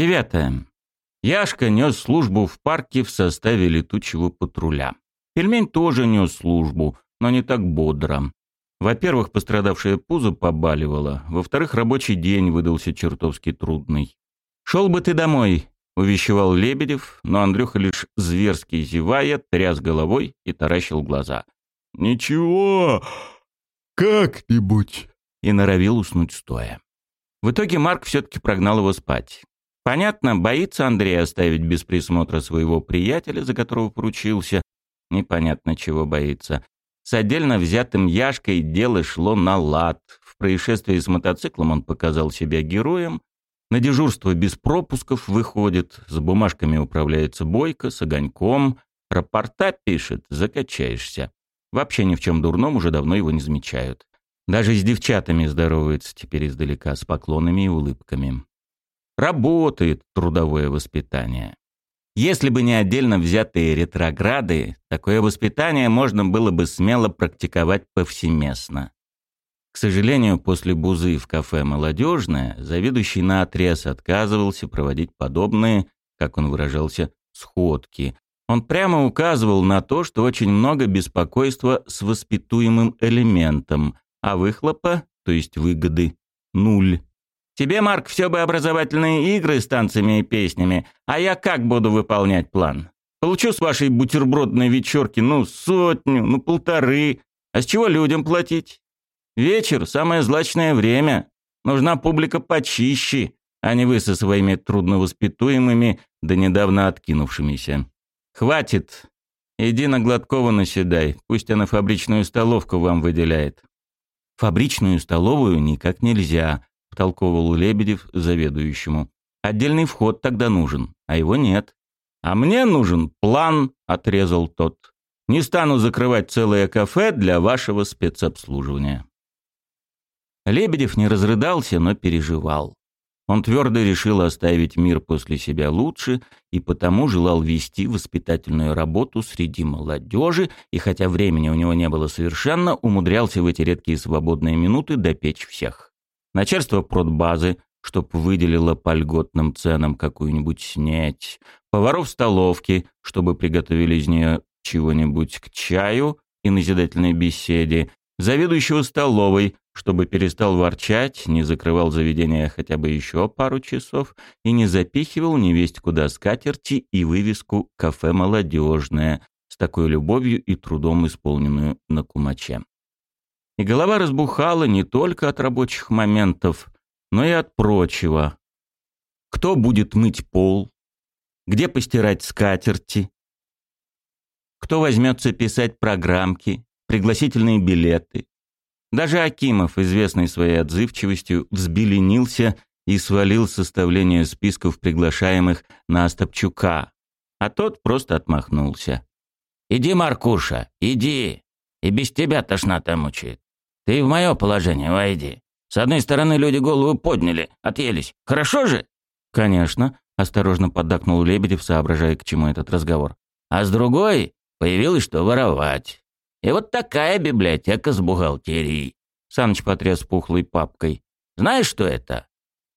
Девятое. Яшка нес службу в парке в составе летучего патруля. Пельмень тоже нес службу, но не так бодро. Во-первых, пострадавшее пузо побаливало. Во-вторых, рабочий день выдался чертовски трудный. «Шел бы ты домой», — увещевал Лебедев, но Андрюха лишь зверски зевая, тряс головой и таращил глаза. «Ничего, как-нибудь», — и норовил уснуть стоя. В итоге Марк все-таки прогнал его спать. Понятно, боится Андрей оставить без присмотра своего приятеля, за которого поручился. Непонятно, чего боится. С отдельно взятым Яшкой дело шло на лад. В происшествии с мотоциклом он показал себя героем. На дежурство без пропусков выходит, с бумажками управляется Бойко, с огоньком. Рапорта пишет, закачаешься. Вообще ни в чем дурном уже давно его не замечают. Даже с девчатами здоровается теперь издалека, с поклонами и улыбками. Работает трудовое воспитание. Если бы не отдельно взятые ретрограды, такое воспитание можно было бы смело практиковать повсеместно. К сожалению, после бузы в кафе «Молодежное» заведующий на отрез отказывался проводить подобные, как он выражался, сходки. Он прямо указывал на то, что очень много беспокойства с воспитуемым элементом, а выхлопа, то есть выгоды, нуль. Тебе, Марк, все бы образовательные игры с танцами и песнями, а я как буду выполнять план? Получу с вашей бутербродной вечерки, ну, сотню, ну, полторы. А с чего людям платить? Вечер – самое злачное время. Нужна публика почище, а не вы со своими трудновоспитуемыми, да недавно откинувшимися. Хватит. Иди на Гладкова наседай, пусть она фабричную столовку вам выделяет. Фабричную столовую никак нельзя, втолковывал Лебедев заведующему. Отдельный вход тогда нужен, а его нет. А мне нужен план, отрезал тот. Не стану закрывать целое кафе для вашего спецобслуживания. Лебедев не разрыдался, но переживал. Он твердо решил оставить мир после себя лучше и потому желал вести воспитательную работу среди молодежи, и хотя времени у него не было совершенно, умудрялся в эти редкие свободные минуты допечь всех начальство продбазы, чтоб выделило по льготным ценам какую-нибудь снять, поваров столовки, чтобы приготовили из нее чего-нибудь к чаю и назидательной беседе, заведующего столовой, чтобы перестал ворчать, не закрывал заведение хотя бы еще пару часов и не запихивал невесть куда скатерти и вывеску «Кафе молодежное» с такой любовью и трудом исполненную на кумаче. И голова разбухала не только от рабочих моментов, но и от прочего. Кто будет мыть пол? Где постирать скатерти? Кто возьмется писать программки, пригласительные билеты? Даже Акимов, известный своей отзывчивостью, взбеленился и свалил составление списков приглашаемых на Остапчука, а тот просто отмахнулся. «Иди, Маркуша, иди, и без тебя тошнота мучает. Ты в мое положение войди. С одной стороны, люди голову подняли, отъелись. Хорошо же?» «Конечно», — осторожно поддакнул Лебедев, соображая, к чему этот разговор. «А с другой появилось, что воровать. И вот такая библиотека с бухгалтерией». Саныч потряс пухлой папкой. «Знаешь, что это?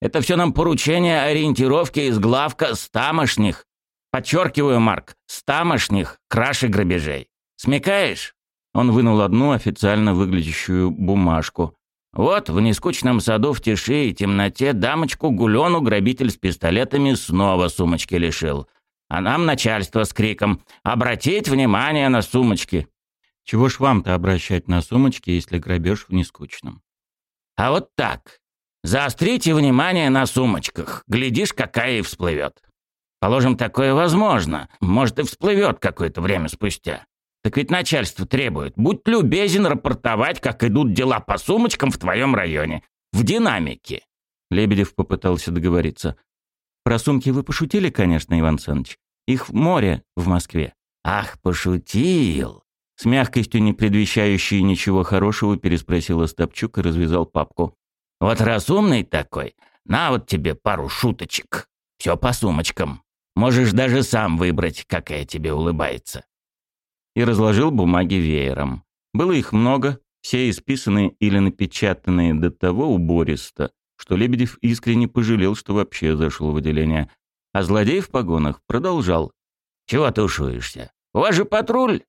Это все нам поручение ориентировки из главка стамошних. Подчеркиваю, Марк, стамошних краж и грабежей. Смекаешь?» Он вынул одну официально выглядящую бумажку. Вот в нескучном саду в тиши и темноте дамочку Гулену грабитель с пистолетами снова сумочки лишил. А нам начальство с криком «Обратить внимание на сумочки!» Чего ж вам-то обращать на сумочки, если грабеж в нескучном? А вот так. Заострите внимание на сумочках. Глядишь, какая и всплывет. Положим, такое возможно. Может, и всплывет какое-то время спустя. Так ведь начальство требует. Будь любезен рапортовать, как идут дела по сумочкам в твоем районе. В динамике. Лебедев попытался договориться. Про сумки вы пошутили, конечно, Иван Саныч. Их море в Москве. Ах, пошутил. С мягкостью, не предвещающей ничего хорошего, переспросил Остапчук и развязал папку. Вот раз умный такой, на вот тебе пару шуточек. Все по сумочкам. Можешь даже сам выбрать, какая тебе улыбается и разложил бумаги веером. Было их много, все исписанные или напечатанные до того убористо, что Лебедев искренне пожалел, что вообще зашел в отделение. А злодей в погонах продолжал. «Чего тушуешься? У вас же патруль!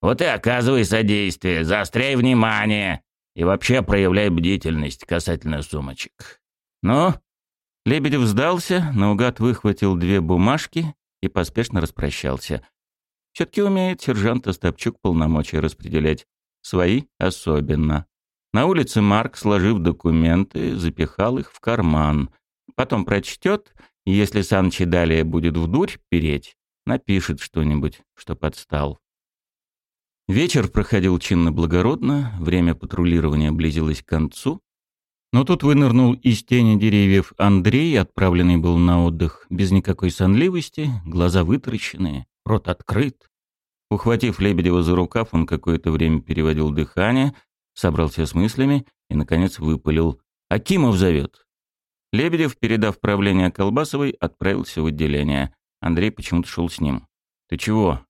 Вот и оказывай содействие, заостряй внимание и вообще проявляй бдительность касательно сумочек. Ну?» Лебедев сдался, наугад выхватил две бумажки и поспешно распрощался. Все-таки умеет сержант Остапчук полномочия распределять. Свои особенно. На улице Марк, сложив документы, запихал их в карман. Потом прочтет, и если Санчи далее будет в дурь переть, напишет что-нибудь, что подстал. Вечер проходил чинно-благородно, время патрулирования близилось к концу. Но тут вынырнул из тени деревьев Андрей, отправленный был на отдых, без никакой сонливости, глаза вытаращенные, рот открыт. Ухватив Лебедева за рукав, он какое-то время переводил дыхание, собрался с мыслями и, наконец, выпалил. «Акимов зовет!» Лебедев, передав правление Колбасовой, отправился в отделение. Андрей почему-то шел с ним. «Ты чего?»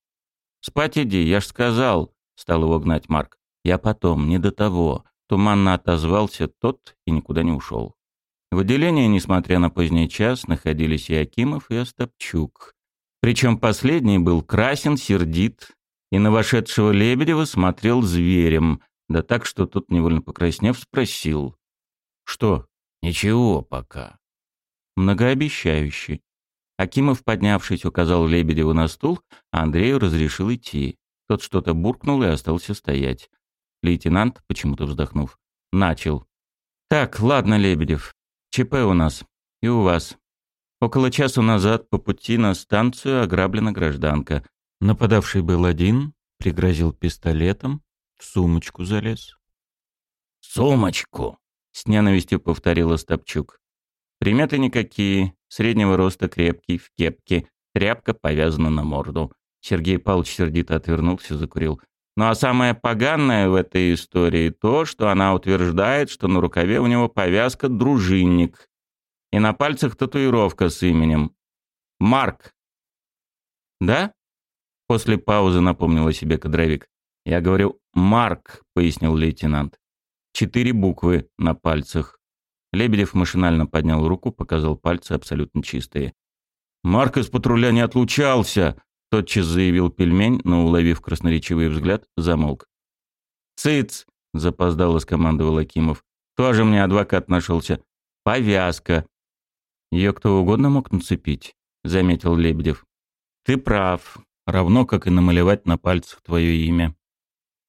«Спать иди, я ж сказал», — стал его гнать Марк. «Я потом, не до того». Туманно отозвался тот и никуда не ушел. В отделении, несмотря на поздний час, находились и Акимов, и Остапчук. Причем последний был красен, сердит, и на вошедшего Лебедева смотрел зверем, да так, что тот, невольно покраснев, спросил. «Что?» «Ничего пока». Многообещающий. Акимов, поднявшись, указал Лебедеву на стул, а Андрею разрешил идти. Тот что-то буркнул и остался стоять. Лейтенант, почему-то вздохнув, начал. «Так, ладно, Лебедев. ЧП у нас. И у вас. Около часу назад по пути на станцию ограблена гражданка. Нападавший был один, пригрозил пистолетом, в сумочку залез. «Сумочку!» — с ненавистью повторил Остапчук. Приметы никакие, среднего роста крепкий, в кепке, тряпка повязана на морду. Сергей Павлович сердито отвернулся, закурил. Ну а самое поганое в этой истории то, что она утверждает, что на рукаве у него повязка «дружинник» и на пальцах татуировка с именем. Марк. «Да?» После паузы напомнил о себе кадровик. «Я говорю, Марк», — пояснил лейтенант. «Четыре буквы на пальцах». Лебедев машинально поднял руку, показал пальцы абсолютно чистые. «Марк из патруля не отлучался!» Тотчас заявил пельмень, но, уловив красноречивый взгляд, замолк. «Цыц!» — запоздало скомандовал Акимов. «Тоже мне адвокат нашелся. Повязка!» «Ее кто угодно мог нацепить», — заметил Лебедев. «Ты прав. Равно, как и намалевать на пальцах твое имя.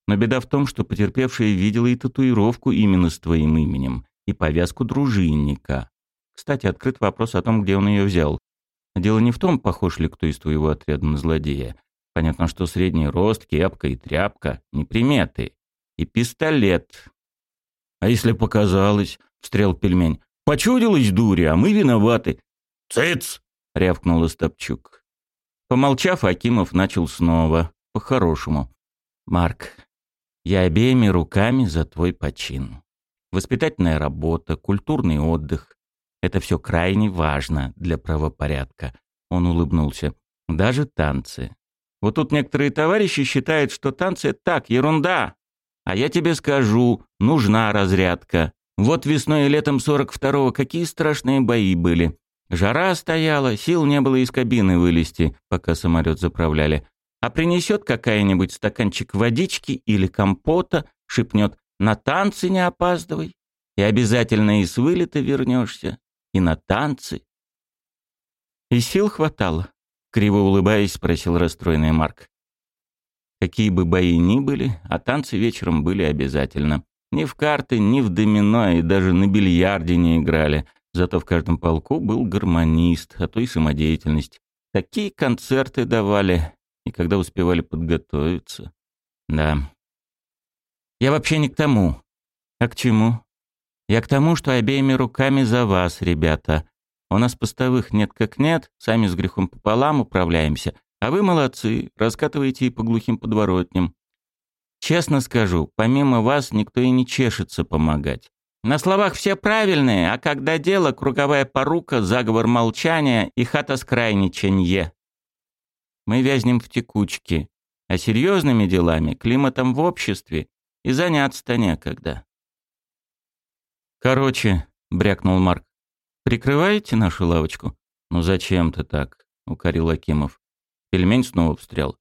Но беда в том, что потерпевшая видела и татуировку именно с твоим именем, и повязку дружинника. Кстати, открыт вопрос о том, где он ее взял. Дело не в том, похож ли кто из твоего отряда на злодея. Понятно, что средний рост, кепка и тряпка — не приметы. И пистолет. «А если показалось?» — встрял пельмень. «Почудилась дуря, а мы виноваты». «Цыц!» — рявкнул Остапчук. Помолчав, Акимов начал снова, по-хорошему. «Марк, я обеими руками за твой почин. Воспитательная работа, культурный отдых, это все крайне важно для правопорядка. Он улыбнулся. Даже танцы. Вот тут некоторые товарищи считают, что танцы — так, ерунда. А я тебе скажу, нужна разрядка. Вот весной и летом 42-го какие страшные бои были. Жара стояла, сил не было из кабины вылезти, пока самолет заправляли. А принесет какая-нибудь стаканчик водички или компота, шепнет «на танцы не опаздывай» и обязательно из вылета вернешься и на танцы. И сил хватало, криво улыбаясь, спросил расстроенный Марк. Какие бы бои ни были, а танцы вечером были обязательно. Ни в карты, ни в домино и даже на бильярде не играли. Зато в каждом полку был гармонист, а то и самодеятельность. Такие концерты давали, и когда успевали подготовиться. Да. Я вообще не к тому. А к чему? Я к тому, что обеими руками за вас, ребята. У нас постовых нет как нет, сами с грехом пополам управляемся. А вы молодцы, раскатываете и по глухим подворотням. Честно скажу, помимо вас никто и не чешется помогать. На словах все правильные, а когда дело, круговая порука, заговор молчания и хата скрайничанье. Мы вязнем в текучке, а серьезными делами, климатом в обществе и заняться-то некогда. Короче, — брякнул Марк. «Прикрываете нашу лавочку?» «Ну зачем ты так?» — укорил Акимов. Пельмень снова встрял.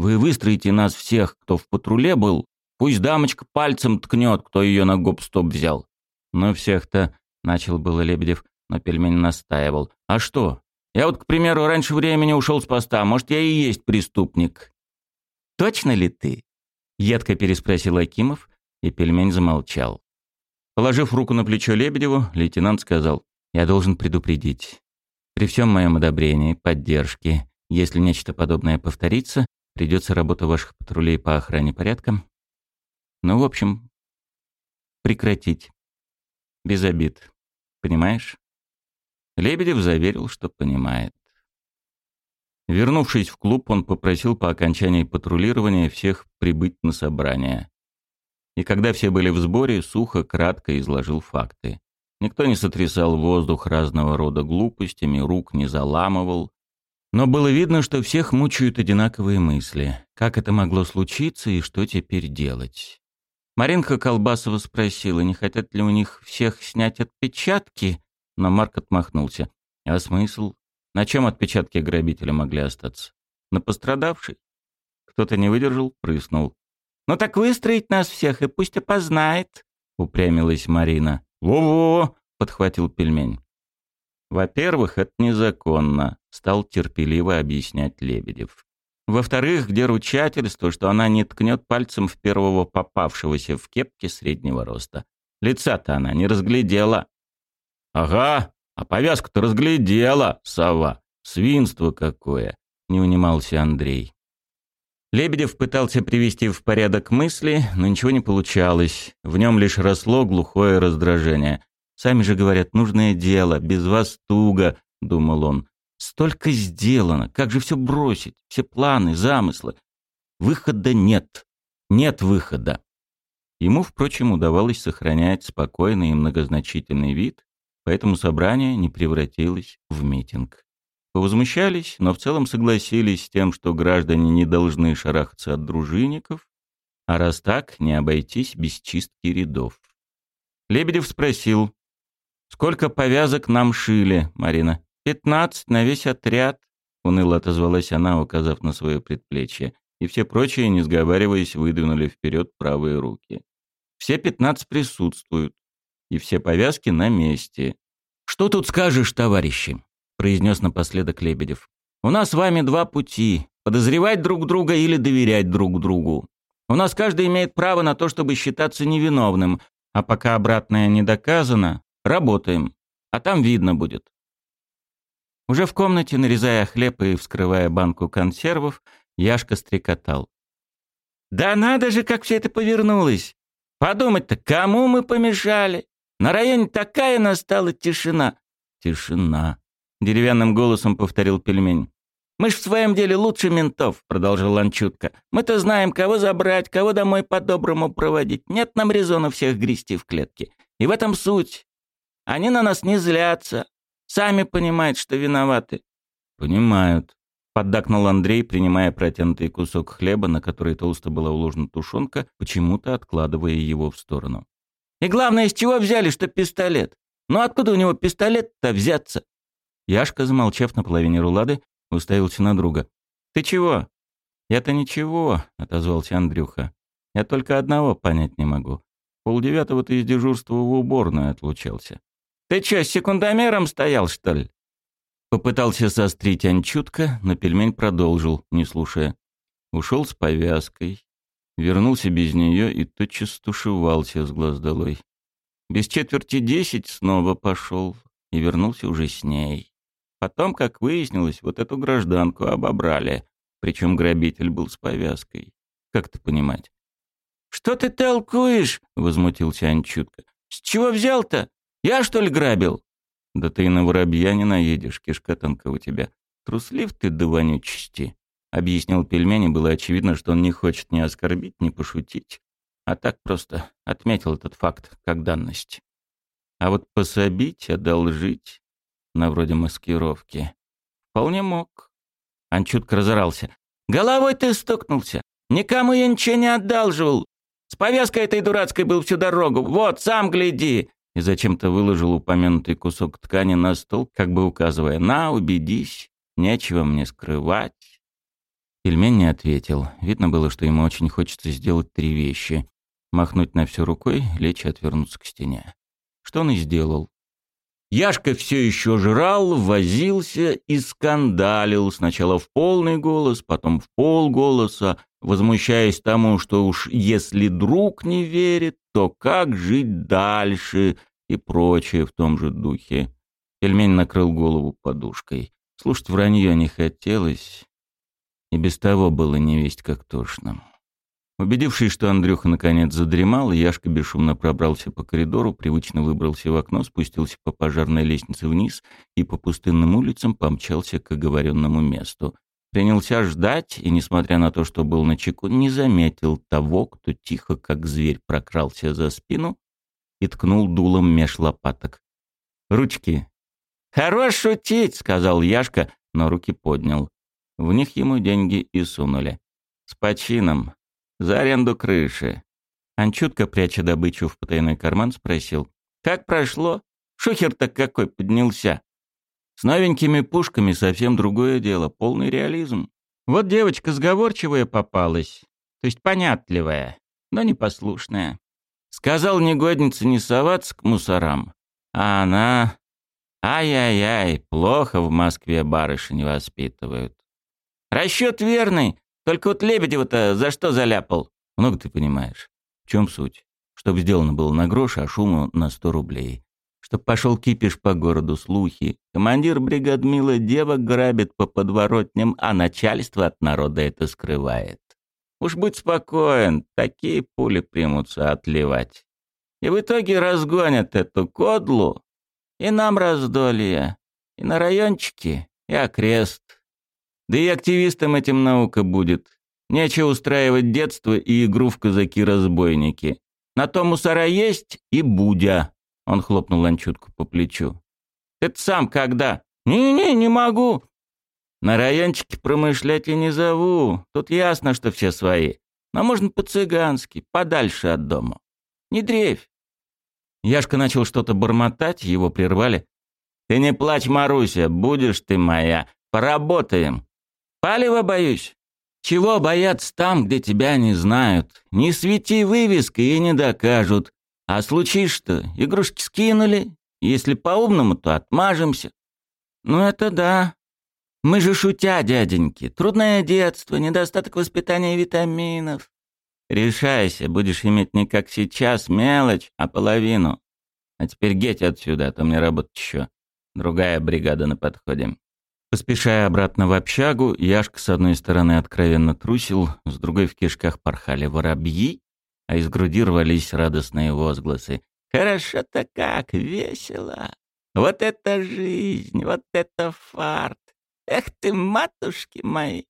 «Вы выстроите нас всех, кто в патруле был. Пусть дамочка пальцем ткнет, кто ее на гоп-стоп взял». «Ну всех-то...» — начал было Лебедев, но пельмень настаивал. «А что? Я вот, к примеру, раньше времени ушел с поста. Может, я и есть преступник». «Точно ли ты?» — едко переспросил Акимов, и пельмень замолчал. Положив руку на плечо Лебедеву, лейтенант сказал, «Я должен предупредить. При всем моем одобрении, поддержке, если нечто подобное повторится, придется работа ваших патрулей по охране порядка. Ну, в общем, прекратить. Без обид. Понимаешь?» Лебедев заверил, что понимает. Вернувшись в клуб, он попросил по окончании патрулирования всех прибыть на собрание. И когда все были в сборе, сухо, кратко изложил факты. Никто не сотрясал воздух разного рода глупостями, рук не заламывал. Но было видно, что всех мучают одинаковые мысли. Как это могло случиться и что теперь делать? Маринка Колбасова спросила, не хотят ли у них всех снять отпечатки, но Марк отмахнулся. А смысл? На чем отпечатки грабителя могли остаться? На пострадавшей? Кто-то не выдержал, прыснул. «Ну так выстроить нас всех и пусть опознает», — упрямилась Марина. «Во-во!» — подхватил пельмень. «Во-первых, это незаконно», — стал терпеливо объяснять Лебедев. «Во-вторых, где ручательство, что она не ткнет пальцем в первого попавшегося в кепке среднего роста? Лица-то она не разглядела». «Ага, а повязку-то разглядела, сова. Свинство какое!» — не унимался Андрей. Лебедев пытался привести в порядок мысли, но ничего не получалось. В нем лишь росло глухое раздражение. «Сами же говорят, нужное дело, без вас туго», — думал он. «Столько сделано, как же все бросить? Все планы, замыслы. Выхода нет. Нет выхода». Ему, впрочем, удавалось сохранять спокойный и многозначительный вид, поэтому собрание не превратилось в митинг. Повозмущались, но в целом согласились с тем, что граждане не должны шарахаться от дружинников, а раз так, не обойтись без чистки рядов. Лебедев спросил, «Сколько повязок нам шили, Марина?» «Пятнадцать на весь отряд», — уныло отозвалась она, указав на свое предплечье, и все прочие, не сговариваясь, выдвинули вперед правые руки. «Все пятнадцать присутствуют, и все повязки на месте. Что тут скажешь, товарищи?» произнес напоследок Лебедев. «У нас с вами два пути – подозревать друг друга или доверять друг другу. У нас каждый имеет право на то, чтобы считаться невиновным, а пока обратное не доказано, работаем, а там видно будет». Уже в комнате, нарезая хлеб и вскрывая банку консервов, Яшка стрекотал. «Да надо же, как все это повернулось! Подумать-то, кому мы помешали? На районе такая настала тишина!» «Тишина!» Деревянным голосом повторил пельмень. «Мы ж в своем деле лучше ментов», — продолжил Анчутка. «Мы-то знаем, кого забрать, кого домой по-доброму проводить. Нет нам резона всех грести в клетке. И в этом суть. Они на нас не злятся. Сами понимают, что виноваты». «Понимают», — поддакнул Андрей, принимая протянутый кусок хлеба, на который толсто была уложена тушенка, почему-то откладывая его в сторону. «И главное, с чего взяли, что пистолет? Ну откуда у него пистолет-то взяться?» Яшка, замолчав на половине рулады, уставился на друга. «Ты чего?» «Я-то ничего», — отозвался Андрюха. «Я только одного понять не могу. Полдевятого ты из дежурства в уборную отлучался». «Ты чё, с секундомером стоял, что ли?» Попытался сострить Анчутка, но пельмень продолжил, не слушая. Ушел с повязкой, вернулся без нее и тотчас стушевался с глаз долой. Без четверти десять снова пошел и вернулся уже с ней. Потом, как выяснилось, вот эту гражданку обобрали. Причем грабитель был с повязкой. Как это понимать? «Что ты толкуешь?» — возмутился Анчутка. «С чего взял-то? Я, что ли, грабил?» «Да ты и на воробья не наедешь, кишка тонка у тебя. Труслив ты до вонючести», — объяснил пельмени. Было очевидно, что он не хочет ни оскорбить, ни пошутить, а так просто отметил этот факт как данность. А вот пособить, одолжить на вроде маскировки. Вполне мог. Анчутка разорался. «Головой ты стукнулся. Никому я ничего не одалживал. С повязкой этой дурацкой был всю дорогу. Вот, сам гляди. И зачем-то выложил упомянутый кусок ткани на стол, как бы указывая «На, убедись, нечего мне скрывать». Пельмень не ответил. Видно было, что ему очень хочется сделать три вещи. Махнуть на все рукой, лечь и отвернуться к стене. Что он и сделал. Яшка все еще жрал, возился и скандалил. Сначала в полный голос, потом в полголоса, возмущаясь тому, что уж если друг не верит, то как жить дальше и прочее в том же духе. Пельмень накрыл голову подушкой. Слушать вранье не хотелось, и без того было невесть как тошно. Убедившись, что Андрюха наконец задремал, Яшка бесшумно пробрался по коридору, привычно выбрался в окно, спустился по пожарной лестнице вниз и по пустынным улицам помчался к оговоренному месту. Принялся ждать и, несмотря на то, что был на чеку, не заметил того, кто тихо, как зверь, прокрался за спину и ткнул дулом меж лопаток. «Ручки!» «Хорош шутить!» — сказал Яшка, но руки поднял. В них ему деньги и сунули. «С почином!» За аренду крыши. Анчутка, пряча добычу в потайной карман, спросил. «Как прошло? Шухер-то какой поднялся!» С новенькими пушками совсем другое дело, полный реализм. Вот девочка сговорчивая попалась, то есть понятливая, но непослушная. Сказал негодница не соваться к мусорам, а она... Ай-яй-яй, плохо в Москве барышень воспитывают. Расчет верный, только вот Лебедева-то за что заляпал? Много ты понимаешь. В чем суть? Чтоб сделано было на грош, а шуму на сто рублей. Чтоб пошел кипиш по городу, слухи. Командир бригад мило девок грабит по подворотням, а начальство от народа это скрывает. Уж будь спокоен, такие пули примутся отливать. И в итоге разгонят эту кодлу, и нам раздолье, и на райончике, и окрест. Да и активистам этим наука будет. Нечего устраивать детство и игру в казаки-разбойники. На то мусора есть и будя. Он хлопнул Ланчутку по плечу. Это сам когда? Не-не, не могу. На райончике промышлять я не зову. Тут ясно, что все свои. Но можно по-цыгански, подальше от дома. Не дрейфь. Яшка начал что-то бормотать, его прервали. «Ты не плачь, Маруся, будешь ты моя. Поработаем. Палева боюсь. Чего бояться там, где тебя не знают? Не свети вывеской и не докажут. А случись что, игрушки скинули. Если по-умному, то отмажемся. Ну это да. Мы же шутя, дяденьки. Трудное детство, недостаток воспитания витаминов. Решайся, будешь иметь не как сейчас мелочь, а половину. А теперь геть отсюда, а то мне работать еще. Другая бригада на подходе. Поспешая обратно в общагу, Яшка с одной стороны откровенно трусил, с другой в кишках порхали воробьи, а из груди рвались радостные возгласы. «Хорошо-то как, весело! Вот это жизнь, вот это фарт! Эх ты, матушки мои!»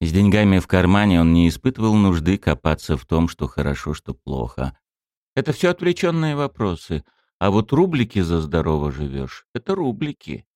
С деньгами в кармане он не испытывал нужды копаться в том, что хорошо, что плохо. Это все отвлеченные вопросы. А вот рублики за здорово живешь — это рублики.